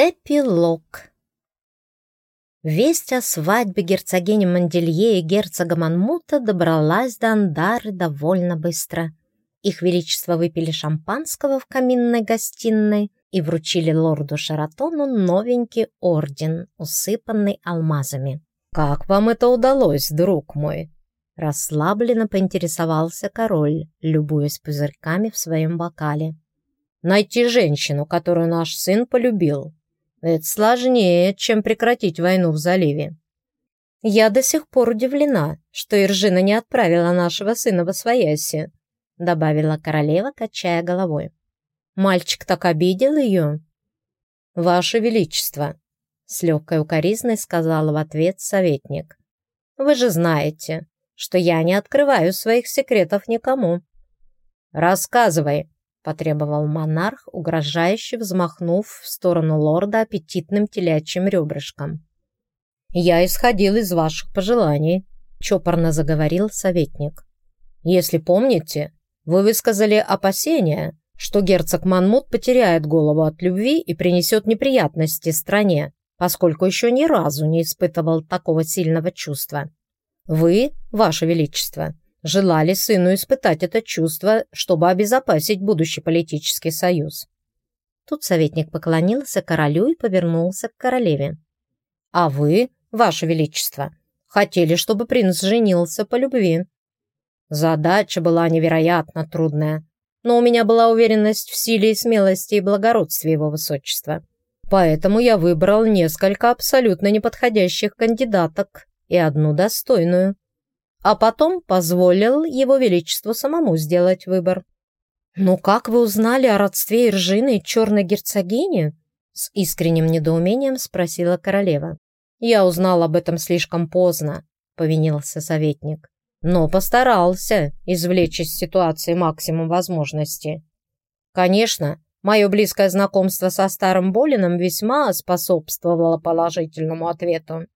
Эпилог Весть о свадьбе герцогини Манделье и герцога Манмута добралась до Андары довольно быстро. Их величество выпили шампанского в каминной гостиной и вручили лорду Шаратону новенький орден, усыпанный алмазами. «Как вам это удалось, друг мой?» Расслабленно поинтересовался король, любуясь пузырьками в своем бокале. «Найти женщину, которую наш сын полюбил, это сложнее, чем прекратить войну в заливе. Я до сих пор удивлена, что Иржина не отправила нашего сына в Освояси, добавила королева, качая головой. Мальчик так обидел ее. Ваше Величество, с легкой укоризной сказала в ответ советник. Вы же знаете, что я не открываю своих секретов никому. Рассказывай, потребовал монарх, угрожающе взмахнув в сторону лорда аппетитным телячьим ребрышком. «Я исходил из ваших пожеланий», — чопорно заговорил советник. «Если помните, вы высказали опасения, что герцог Манмут потеряет голову от любви и принесет неприятности стране, поскольку еще ни разу не испытывал такого сильного чувства. Вы, ваше величество, желали сыну испытать это чувство, чтобы обезопасить будущий политический союз. Тут советник поклонился королю и повернулся к королеве. «А вы, ваше величество, хотели, чтобы принц женился по любви. Задача была невероятно трудная, но у меня была уверенность в силе и смелости и благородстве его высочества. Поэтому я выбрал несколько абсолютно неподходящих кандидаток и одну достойную а потом позволил его величеству самому сделать выбор. «Ну как вы узнали о родстве Иржины и черной герцогини?» С искренним недоумением спросила королева. «Я узнал об этом слишком поздно», — повинился советник. «Но постарался извлечь из ситуации максимум возможностей. Конечно, мое близкое знакомство со старым Болином весьма способствовало положительному ответу.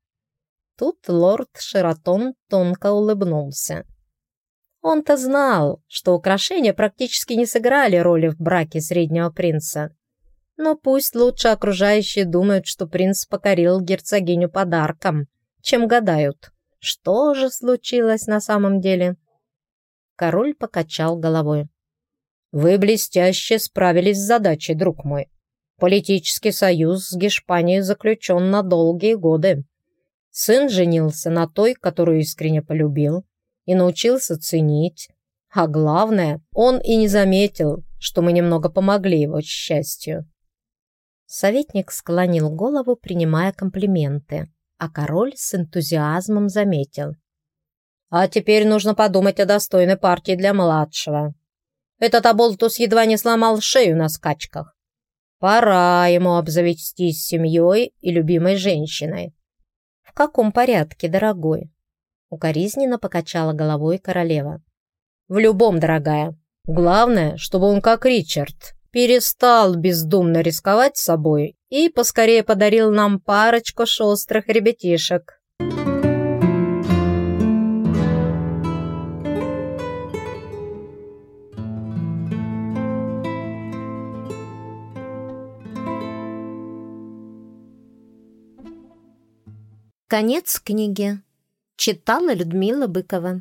Тут лорд Шератон тонко улыбнулся. Он-то знал, что украшения практически не сыграли роли в браке среднего принца. Но пусть лучше окружающие думают, что принц покорил герцогиню подарком, чем гадают, что же случилось на самом деле. Король покачал головой. «Вы блестяще справились с задачей, друг мой. Политический союз с Гешпанией заключен на долгие годы. Сын женился на той, которую искренне полюбил, и научился ценить. А главное, он и не заметил, что мы немного помогли его счастью. Советник склонил голову, принимая комплименты, а король с энтузиазмом заметил. «А теперь нужно подумать о достойной партии для младшего. Этот оболтус едва не сломал шею на скачках. Пора ему обзавестись семьей и любимой женщиной. «В каком порядке, дорогой?» Укоризненно покачала головой королева. «В любом, дорогая. Главное, чтобы он, как Ричард, перестал бездумно рисковать собой и поскорее подарил нам парочку шустрых ребятишек». Конец книги. Читала Людмила Быкова.